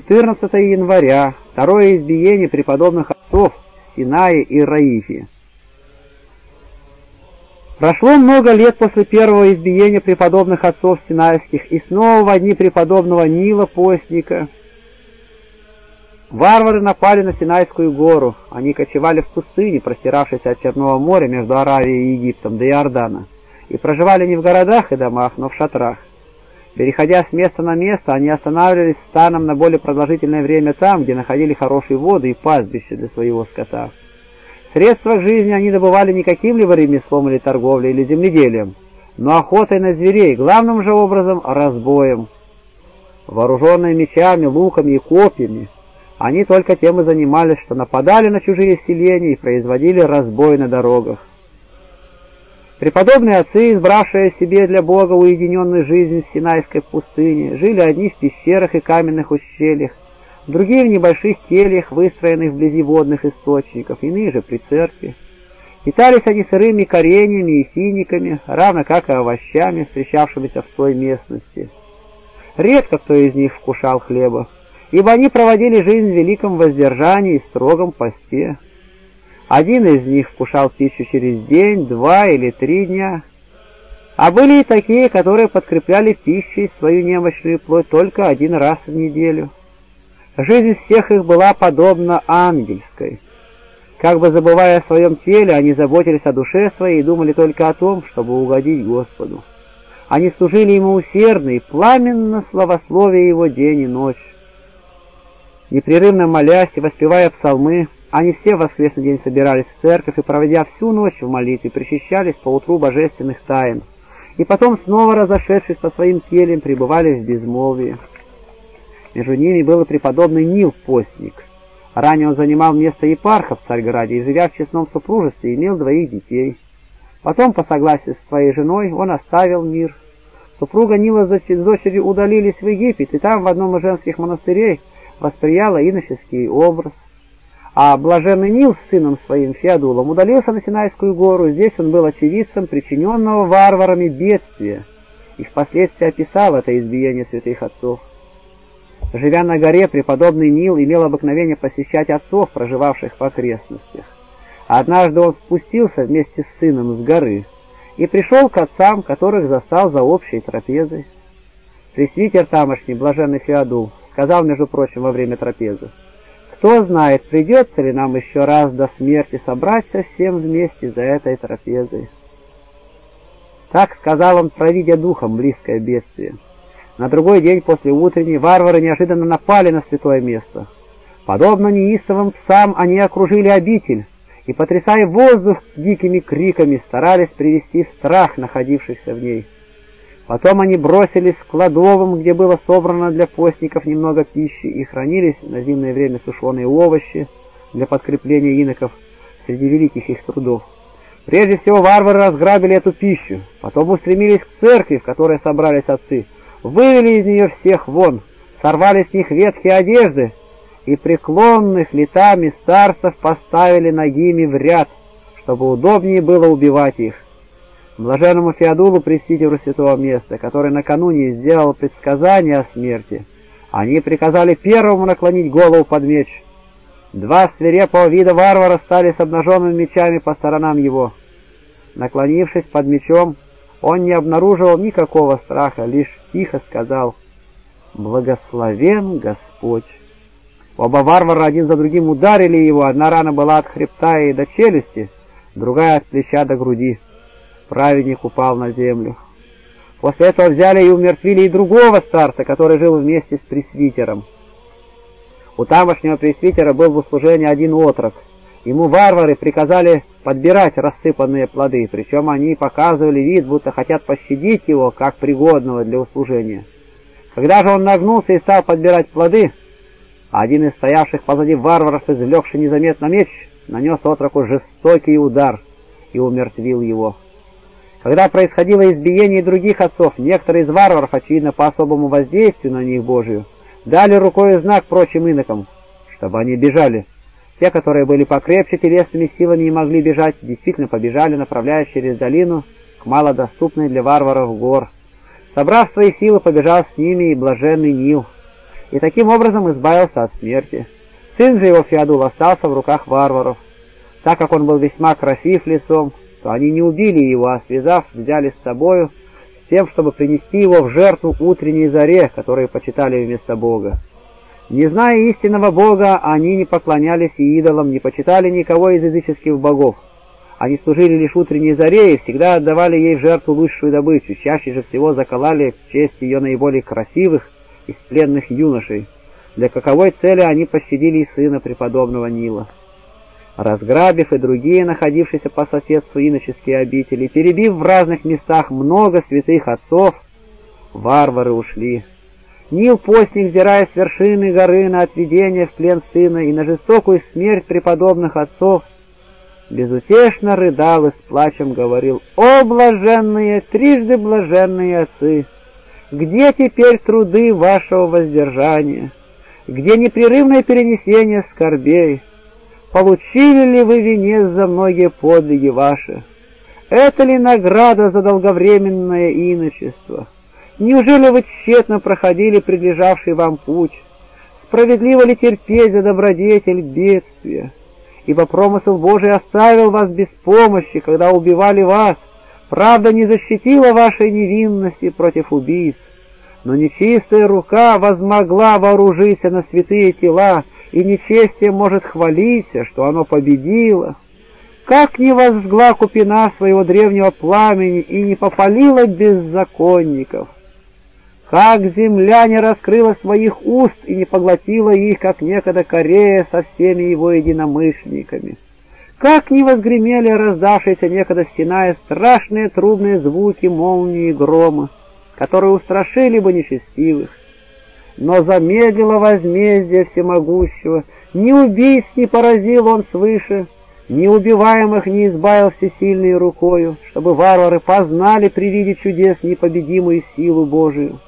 14 января, второе избиение преподобных отцов Синаи и Раифи. Прошло много лет после первого избиения преподобных отцов Синайских, и снова в дни преподобного Нила Постника варвары напали на Синайскую гору. Они кочевали в пустыне, простиравшейся от Черного моря между Аравией и Египтом до Иордана, и проживали не в городах и домах, но в шатрах. Переходя с места на место, они останавливались станом на более продолжительное время там, где находили хорошие воды и пастбище для своего скота. Средства к жизни они добывали не каким-либо ремеслом или торговлей или земледелием, но охотой на зверей, главным же образом разбоем. Вооруженные мечами, луками и копьями, они только тем и занимались, что нападали на чужие селения и производили разбой на дорогах. Преподобные отцы, избравшие себе для Бога уединенную жизнь в Синайской пустыне, жили одни в пещерах и каменных ущельях, другие в небольших кельях, выстроенных вблизи водных источников, иные же при церкви. Питались они сырыми кореньями и синиками, равно как и овощами, встречавшимися в той местности. Редко кто из них вкушал хлеба, ибо они проводили жизнь в великом воздержании и строгом посте. Один из них вкушал пищу через день, два или три дня, а были и такие, которые подкрепляли пищей свою немощную плоть только один раз в неделю. Жизнь всех их была подобна ангельской. Как бы забывая о своем теле, они заботились о душе своей и думали только о том, чтобы угодить Господу. Они служили Ему усердно и пламенно славословие Его день и ночь. Непрерывно молясь и воспевая псалмы, они все в воскресный день собирались в церковь и, проводя всю ночь в молитве, причащались по утру божественных тайн, и потом, снова разошедшись по своим кельям, пребывали в безмолвии. Между ними был и преподобный Нил Постник. Ранее он занимал место епарха в Царьграде и, живя в честном супружестве, имел двоих детей. Потом, по согласию с своей женой, он оставил мир. Супруга Нила с дочерью удалились в Египет, и там в одном из женских монастырей восприяла иноческий образ. А блаженный Нил с сыном своим Феодулом удалился на Синайскую гору. Здесь он был очевидцем причиненного варварами бедствия и впоследствии описал это избиение святых отцов. Живя на горе, преподобный Нил имел обыкновение посещать отцов, проживавших в окрестностях. Однажды он спустился вместе с сыном с горы и пришел к отцам, которых застал за общей трапезой. Пресвитер тамошний, блаженный Феодул, сказал, между прочим, во время трапезы, «Кто знает, придется ли нам еще раз до смерти собраться всем вместе за этой трапезой». Так сказал он, провидя духом близкое бедствие. На другой день после утренней варвары неожиданно напали на святое место. Подобно неистовым псам они окружили обитель и, потрясая воздух дикими криками, старались привести страх находившихся в ней. Потом они бросились к кладовым, где было собрано для постников немного пищи, и хранились на зимнее время сушеные овощи для подкрепления иноков среди великих их трудов. Прежде всего варвары разграбили эту пищу, потом устремились к церкви, в которой собрались отцы, вывели из нее всех вон, сорвали с них ветхие одежды и преклонных летами старцев поставили ногими в ряд, чтобы удобнее было убивать их. Блаженному Феодулу, пресвитеру святого места, который накануне сделал предсказание о смерти, они приказали первому наклонить голову под меч. Два свирепого вида варвара стали с обнаженными мечами по сторонам его. Наклонившись под мечом, он не обнаруживал никакого страха, лишь тихо сказал «Благословен Господь». Оба варвара один за другим ударили его, одна рана была от хребта и до челюсти, другая от плеча до груди. Праведник упал на землю. После этого взяли и умертвили и другого старца, который жил вместе с пресвитером. У тамошнего пресвитера был в услужении один отрок. Ему варвары приказали подбирать рассыпанные плоды, причем они показывали вид, будто хотят пощадить его, как пригодного для услужения. Когда же он нагнулся и стал подбирать плоды, один из стоявших позади варваров, извлекший незаметно меч, нанес отроку жестокий удар и умертвил его. Когда происходило избиение других отцов, некоторые из варваров, очевидно по особому воздействию на них Божию, дали рукой знак прочим инокам, чтобы они бежали. Те, которые были покрепче телесными силами и могли бежать, действительно побежали, направляясь через долину к малодоступной для варваров гор. Собрав свои силы, побежал с ними и блаженный Нил. и таким образом избавился от смерти. Сын же его Феодул остался в руках варваров. Так как он был весьма красив лицом, то они не убили его, а связав, взяли с собою, с тем, чтобы принести его в жертву утренней заре, которые почитали вместо Бога. Не зная истинного Бога, они не поклонялись и идолам, не почитали никого из языческих богов. Они служили лишь утренней заре и всегда отдавали ей в жертву лучшую добычу, чаще же всего заколали в честь ее наиболее красивых из пленных юношей, для каковой цели они пощадили сына преподобного Нила. Разграбив и другие находившиеся по соседству иноческие обители, перебив в разных местах много святых отцов, варвары ушли. Нил постник, взирая с вершины горы на отведение в плен сына и на жестокую смерть преподобных отцов, безутешно рыдал и с плачем говорил, «О, блаженные, трижды блаженные отцы! Где теперь труды вашего воздержания? Где непрерывное перенесение скорбей? Получили ли вы венец за многие подвиги ваши? Это ли награда за долговременное иночество? Неужели вы тщетно проходили прилежавший вам путь? Справедливо ли терпеть за добродетель бедствия? Ибо промысел Божий оставил вас без помощи, когда убивали вас. Правда не защитила вашей невинности против убийц. Но нечистая рука возмогла вооружиться на святые тела, и нечестие может хвалиться, что оно победило. Как не возгла купина своего древнего пламени и не попалила беззаконников? Как земля не раскрыла своих уст и не поглотила их, как некогда Корея со всеми его единомышленниками? Как не возгремели раздавшиеся некогда стена и страшные трубные звуки молнии и грома, которые устрашили бы нечестивых? Но замедлило возмездие всемогущего, ни убийц не поразил он свыше, ни убиваемых не избавил всесильной рукою, чтобы варвары познали при виде чудес непобедимую силу Божию.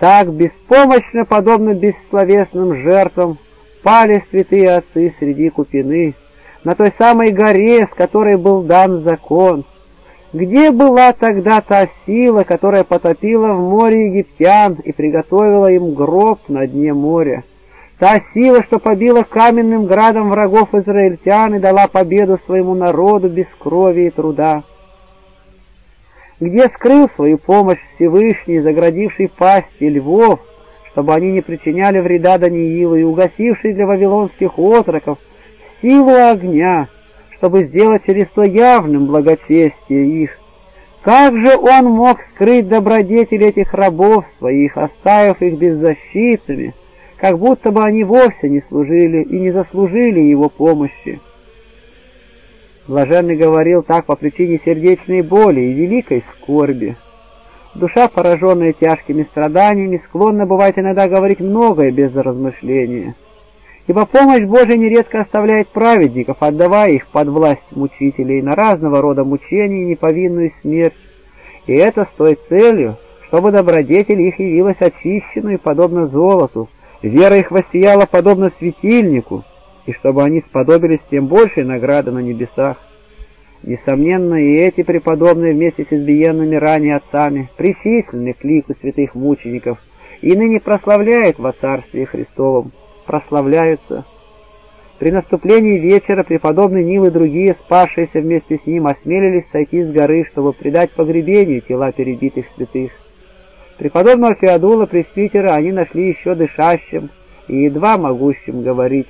Так беспомощно, подобно бессловесным жертвам, пали святые отцы среди купины, на той самой горе, с которой был дан закон. Где была тогда та сила, которая потопила в море египтян и приготовила им гроб на дне моря? Та сила, что побила каменным градом врагов израильтян и дала победу своему народу без крови и труда где скрыл свою помощь Всевышний, заградивший пасти львов, чтобы они не причиняли вреда Даниилу, и угасивший для вавилонских отроков силу огня, чтобы сделать то явным благочестие их. Как же он мог скрыть добродетель этих рабов своих, оставив их беззащитными, как будто бы они вовсе не служили и не заслужили его помощи? Блаженный говорил так по причине сердечной боли и великой скорби. Душа, пораженная тяжкими страданиями, склонна бывает иногда говорить многое без размышления. Ибо помощь Божия нередко оставляет праведников, отдавая их под власть мучителей на разного рода мучения и неповинную смерть. И это с той целью, чтобы добродетель их явилась очищенной, подобно золоту, вера их воссияла, подобно светильнику, и чтобы они сподобились тем большей награды на небесах. Несомненно, и эти преподобные вместе с избиенными ранее отцами причислены к лику святых мучеников и ныне прославляют во Царстве Христовом, прославляются. При наступлении вечера преподобный Нил и другие, спасшиеся вместе с ним, осмелились сойти с горы, чтобы предать погребению тела перебитых святых. Преподобного Феодула Пресвитера они нашли еще дышащим и едва могущим говорить.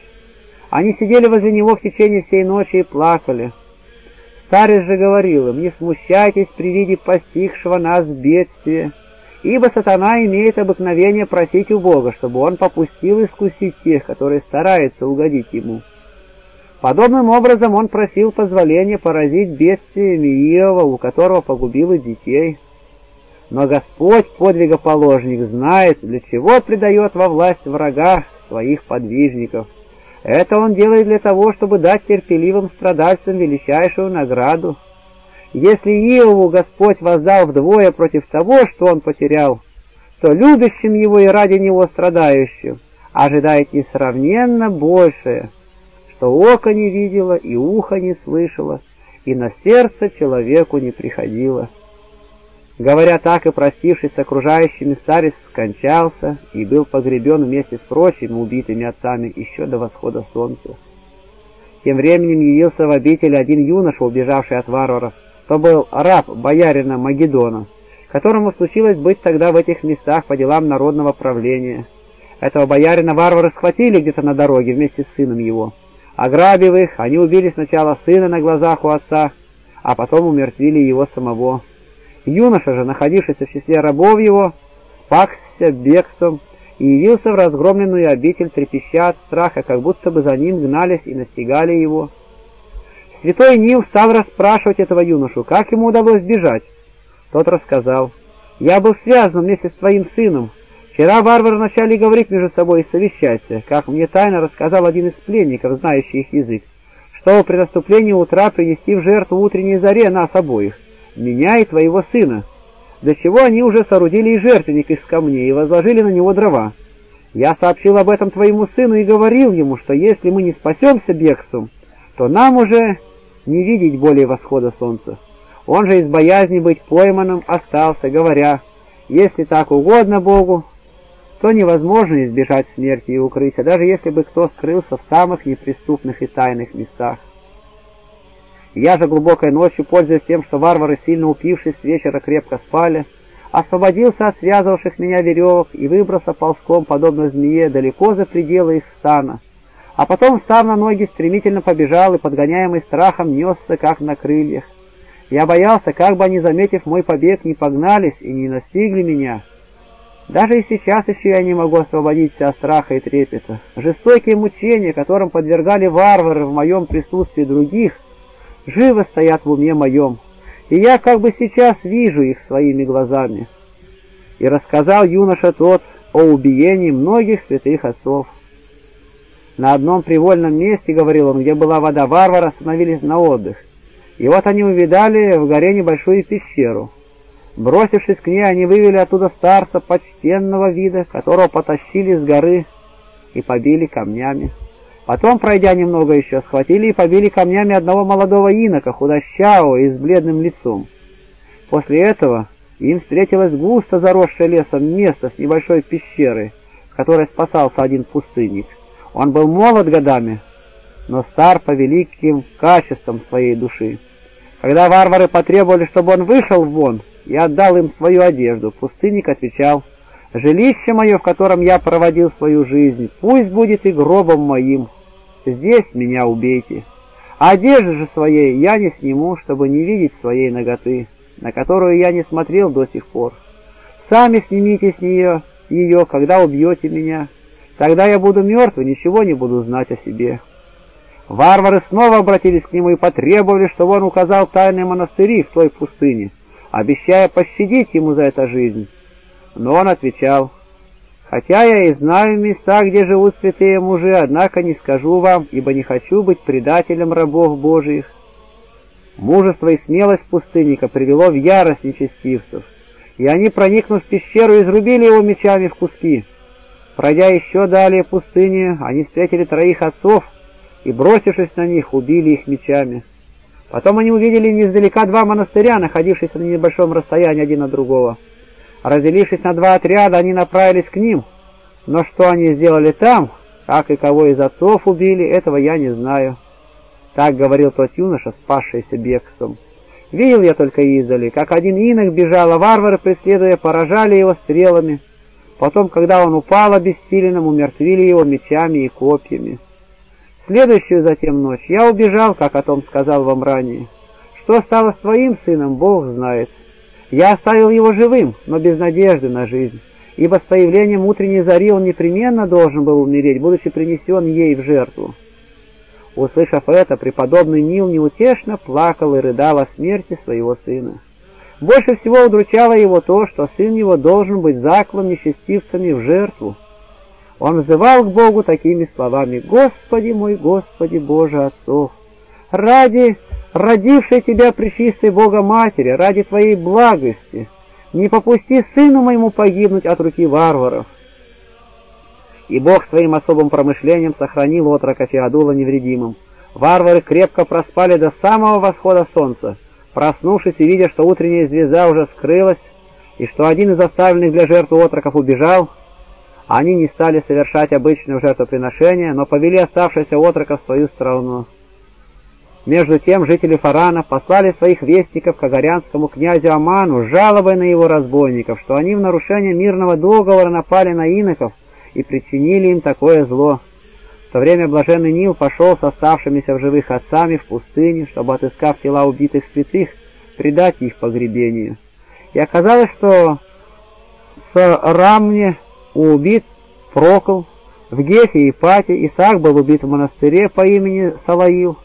Они сидели возле него в течение всей ночи и плакали. Старец же говорил им, не смущайтесь при виде постигшего нас бедствия, ибо сатана имеет обыкновение просить у Бога, чтобы он попустил искусить тех, которые стараются угодить ему. Подобным образом он просил позволения поразить бедствиями Иова, у которого погубило детей. Но Господь, подвигоположник, знает, для чего предает во власть врага своих подвижников — это он делает для того, чтобы дать терпеливым страдальцам величайшую награду. Если Иову Господь воздал вдвое против того, что он потерял, то любящим его и ради него страдающим ожидает несравненно большее, что око не видело и ухо не слышало, и на сердце человеку не приходило. Говоря так и простившись с окружающими, старец скончался и был погребен вместе с прочими убитыми отцами еще до восхода солнца. Тем временем явился в обитель один юноша, убежавший от варваров, то был раб боярина Магеддона, которому случилось быть тогда в этих местах по делам народного правления. Этого боярина варвары схватили где-то на дороге вместе с сыном его. Ограбив их, они убили сначала сына на глазах у отца, а потом умертвили его самого. Юноша же, находившийся в числе рабов его, спасся бегством и явился в разгромленную обитель, трепеща от страха, как будто бы за ним гнались и настигали его. Святой Нил стал расспрашивать этого юношу, как ему удалось бежать. Тот рассказал, «Я был связан вместе с твоим сыном. Вчера варвары начали говорить между собой и совещаться, как мне тайно рассказал один из пленников, знающий их язык, что при наступлении утра принести в жертву утренней заре нас обоих, меня и твоего сына, для чего они уже соорудили и жертвенник из камней и возложили на него дрова. Я сообщил об этом твоему сыну и говорил ему, что если мы не спасемся бегством, то нам уже не видеть более восхода солнца. Он же из боязни быть пойманным остался, говоря, если так угодно Богу, то невозможно избежать смерти и укрытия, даже если бы кто скрылся в самых неприступных и тайных местах. Я же глубокой ночью, пользуясь тем, что варвары, сильно упившись с вечера, крепко спали, освободился от связывавших меня веревок и выбросил ползком, подобно змее, далеко за пределы их стана, а потом, встав на ноги, стремительно побежал и, подгоняемый страхом, несся, как на крыльях. Я боялся, как бы они, заметив мой побег, не погнались и не настигли меня. Даже и сейчас еще я не могу освободиться от страха и трепета. Жестокие мучения, которым подвергали варвары в моем присутствии других, живо стоят в уме моем, и я как бы сейчас вижу их своими глазами. И рассказал юноша тот о убиении многих святых отцов. На одном привольном месте, говорил он, где была вода варвара, остановились на отдых. И вот они увидали в горе небольшую пещеру — Бросившись к ней, они вывели оттуда старца почтенного вида, которого потащили с горы и побили камнями. Потом, пройдя немного еще, схватили и побили камнями одного молодого инока, худощавого и с бледным лицом. После этого им встретилось густо заросшее лесом место с небольшой пещерой, в которой спасался один пустынник. Он был молод годами, но стар по великим качествам своей души. Когда варвары потребовали, чтобы он вышел вон, и отдал им свою одежду. Пустынник отвечал, «Жилище мое, в котором я проводил свою жизнь, пусть будет и гробом моим. Здесь меня убейте. Одежды же своей я не сниму, чтобы не видеть своей ноготы, на которую я не смотрел до сих пор. Сами снимите с нее ее, когда убьете меня. Тогда я буду мертв и ничего не буду знать о себе». Варвары снова обратились к нему и потребовали, чтобы он указал тайные монастыри в той пустыне, обещая пощадить ему за это жизнь. Но он отвечал, «Хотя я и знаю места, где живут святые мужи, однако не скажу вам, ибо не хочу быть предателем рабов Божиих». Мужество и смелость пустынника привело в ярость нечестивцев, и они, проникнув в пещеру, изрубили его мечами в куски. Пройдя еще далее пустыни, они встретили троих отцов и, бросившись на них, убили их мечами. Потом они увидели неиздалека два монастыря, находившиеся на небольшом расстоянии один от другого. Разделившись на два отряда, они направились к ним. Но что они сделали там, как и кого из отцов убили, этого я не знаю. Так говорил тот юноша, спасшийся бегством. Видел я только издали, как один инок бежал, а варвары, преследуя, поражали его стрелами. Потом, когда он упал обессиленным, умертвили его мечами и копьями. Следующую затем ночь я убежал, как о том сказал вам ранее. Что стало с твоим сыном, Бог знает. Я оставил его живым, но без надежды на жизнь, ибо с появлением утренней зари он непременно должен был умереть, будучи принесен ей в жертву. Услышав это, преподобный Нил неутешно плакал и рыдал о смерти своего сына. Больше всего удручало его то, что сын его должен быть заклан нечестивцами в жертву, он взывал к Богу такими словами, «Господи мой, Господи Боже отцов, ради родившей тебя пречистой Бога Матери, ради Твоей благости, не попусти сыну моему погибнуть от руки варваров». И Бог своим особым промышлением сохранил отрока Феодула невредимым. Варвары крепко проспали до самого восхода солнца. Проснувшись и видя, что утренняя звезда уже скрылась, и что один из оставленных для жертвы отроков убежал, они не стали совершать обычное жертвоприношение, но повели оставшихся отроков в свою страну. Между тем жители Фарана послали своих вестников к агарянскому князю Аману, жалобой на его разбойников, что они в нарушение мирного договора напали на иноков и причинили им такое зло. В то время блаженный Нил пошел с оставшимися в живых отцами в пустыне, чтобы, отыскав тела убитых святых, предать их погребению. И оказалось, что с Рамне убит Прокол, в Гефе и Пате Исаак был убит в монастыре по имени Салаил,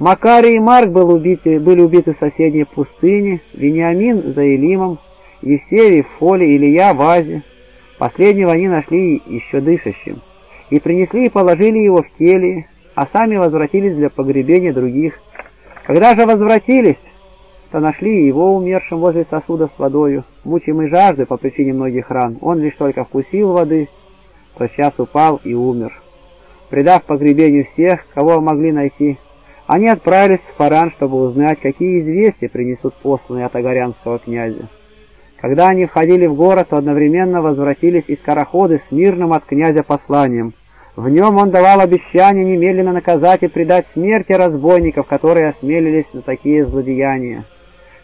Макарий и Марк был убиты, были убиты в соседней пустыне, Вениамин за Элимом, Евсевий в Фоле, Илья в Азе. Последнего они нашли еще дышащим, и принесли и положили его в келье, а сами возвратились для погребения других. Когда же возвратились, то нашли его умершим возле сосуда с водою, мучимый жаждой по причине многих ран. Он лишь только вкусил воды, то сейчас упал и умер. Предав погребению всех, кого могли найти, они отправились в Фаран, чтобы узнать, какие известия принесут посланные от Агарянского князя. Когда они входили в город, то одновременно возвратились из Караходы с мирным от князя посланием. В нем он давал обещание немедленно наказать и предать смерти разбойников, которые осмелились на такие злодеяния.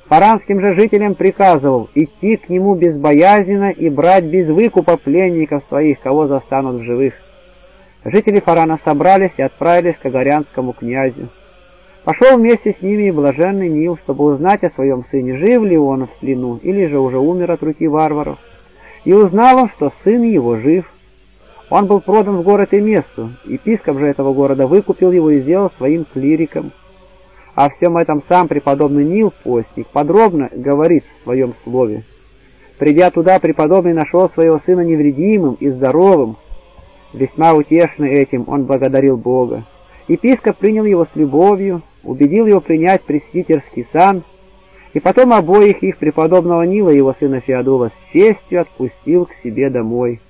Фаранским же жителям приказывал идти к нему безбоязненно и брать без выкупа пленников своих, кого застанут в живых. Жители Фарана собрались и отправились к Агарянскому князю. Пошел вместе с ними и блаженный Нил, чтобы узнать о своем сыне, жив ли он в плену, или же уже умер от руки варваров. И узнал он, что сын его жив. Он был продан в город и месту, епископ же этого города выкупил его и сделал своим клириком. О всем этом сам преподобный Нил, постник, подробно говорит в своем слове. Придя туда, преподобный нашел своего сына невредимым и здоровым. Весьма утешный этим, он благодарил Бога. Епископ принял его с любовью, убедил его принять пресвитерский сан, и потом обоих их преподобного Нила и его сына Феодула с честью отпустил к себе домой.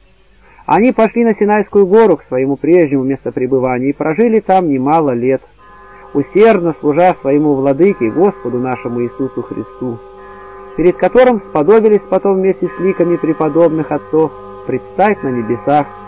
Они пошли на Синайскую гору к своему прежнему местопребыванию и прожили там немало лет, усердно служа своему владыке, Господу нашему Иисусу Христу, перед которым сподобились потом вместе с ликами преподобных отцов предстать на небесах,